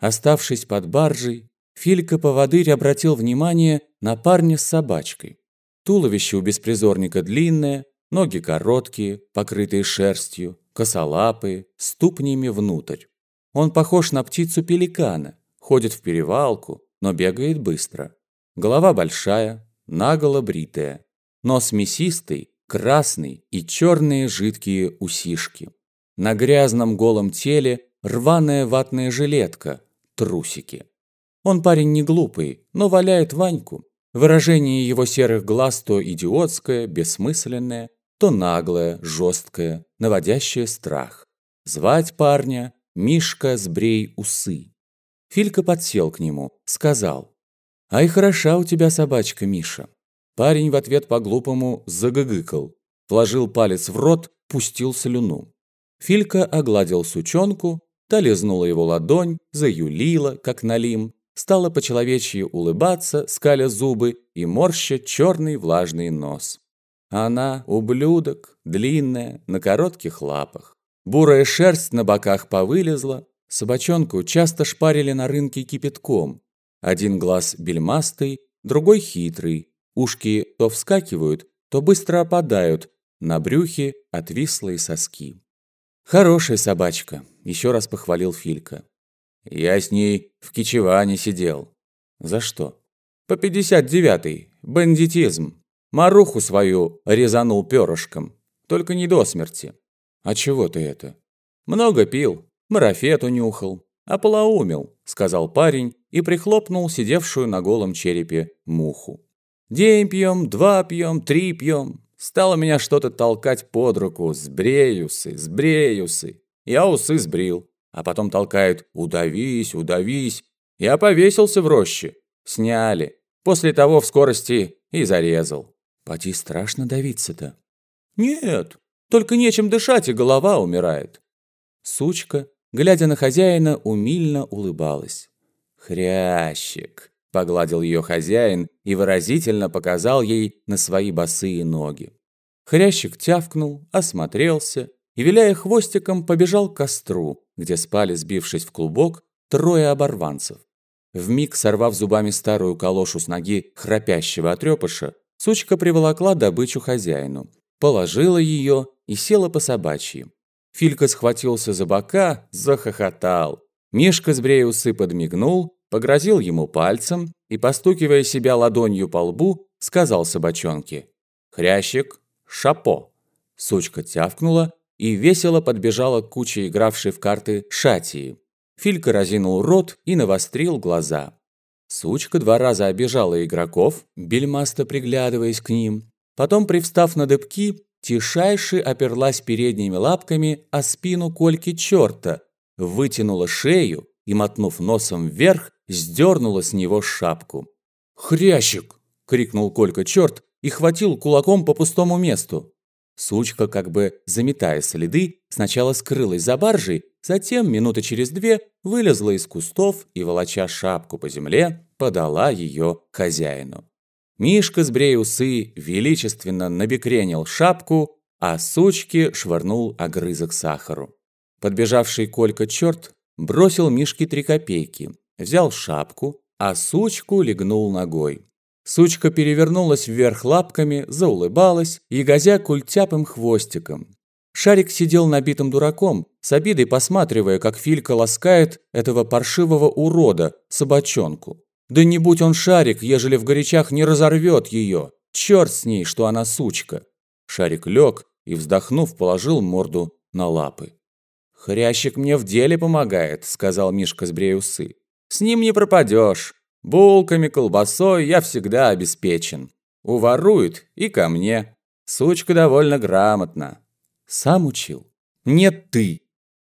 Оставшись под баржей, Филька-поводырь обратил внимание на парня с собачкой. Туловище у беспризорника длинное, ноги короткие, покрытые шерстью, косолапые, ступнями внутрь. Он похож на птицу-пеликана, ходит в перевалку, но бегает быстро. Голова большая, наголо бритая. Нос мясистый, красный и черные жидкие усишки. На грязном голом теле рваная ватная жилетка, трусики. Он парень не глупый, но валяет Ваньку. Выражение его серых глаз то идиотское, бессмысленное, то наглое, жесткое, наводящее страх. Звать парня Мишка сбрей усы. Филька подсел к нему, сказал. «Ай, хороша у тебя собачка, Миша». Парень в ответ по-глупому загыгыкал, вложил палец в рот, пустил слюну. Филька огладил сучонку, та лизнула его ладонь, заюлила, как налим, стала по-человечьи улыбаться, скаля зубы и морща черный влажный нос. Она, ублюдок, длинная, на коротких лапах. Бурая шерсть на боках повылезла, собачонку часто шпарили на рынке кипятком. Один глаз бельмастый, другой хитрый, ушки то вскакивают, то быстро опадают, на брюхе отвислые соски. «Хорошая собачка», – еще раз похвалил Филька. Я с ней в Кичеване сидел. За что? По 59-й. Бандитизм. Маруху свою резанул перышком. Только не до смерти. А чего ты это? Много пил. Марафету нюхал. Ополоумел, сказал парень и прихлопнул сидевшую на голом черепе муху. День пьем, два пьем, три пьем. Стало меня что-то толкать под руку. Сбреюсы, сбреюсы. Я усы сбрил. А потом толкают «удавись, удавись». Я повесился в роще. Сняли. После того в скорости и зарезал. Поди страшно давиться-то. Нет, только нечем дышать, и голова умирает. Сучка, глядя на хозяина, умильно улыбалась. «Хрящик», — погладил ее хозяин и выразительно показал ей на свои босые ноги. Хрящик тявкнул, осмотрелся и, виляя хвостиком, побежал к костру, где спали, сбившись в клубок, трое оборванцев. Вмиг сорвав зубами старую калошу с ноги храпящего отрепыша, сучка приволокла добычу хозяину, положила ее и села по собачьи. Филька схватился за бока, захохотал. Мишка с бреюсы подмигнул, погрозил ему пальцем и, постукивая себя ладонью по лбу, сказал собачонке «Хрящик, шапо». Сучка тявкнула и весело подбежала к куче игравшей в карты шатии. Филька разинул рот и навострил глаза. Сучка два раза обижала игроков, бельмасто приглядываясь к ним. Потом, привстав на дыбки, тишайше оперлась передними лапками о спину Кольки черта, вытянула шею и, мотнув носом вверх, сдернула с него шапку. «Хрящик!» – крикнул Колька черт и хватил кулаком по пустому месту. Сучка, как бы заметая следы, сначала скрылась за баржей, затем, минуты через две, вылезла из кустов и, волоча шапку по земле, подала ее хозяину. Мишка, сбрея усы, величественно набекренил шапку, а сучке швырнул огрызок сахару. Подбежавший Колька черт бросил Мишке три копейки, взял шапку, а сучку легнул ногой. Сучка перевернулась вверх лапками, заулыбалась, ягозя культяпым хвостиком. Шарик сидел набитым дураком, с обидой посматривая, как Филька ласкает этого паршивого урода, собачонку. Да не будь он шарик, ежели в горячах не разорвет ее. Черт с ней, что она сучка. Шарик лег и, вздохнув, положил морду на лапы. «Хрящик мне в деле помогает», — сказал Мишка с бреюсы. «С ним не пропадешь. Булками, колбасой я всегда обеспечен. Уворуют и ко мне. Сучка довольно грамотна. Сам учил. Нет ты.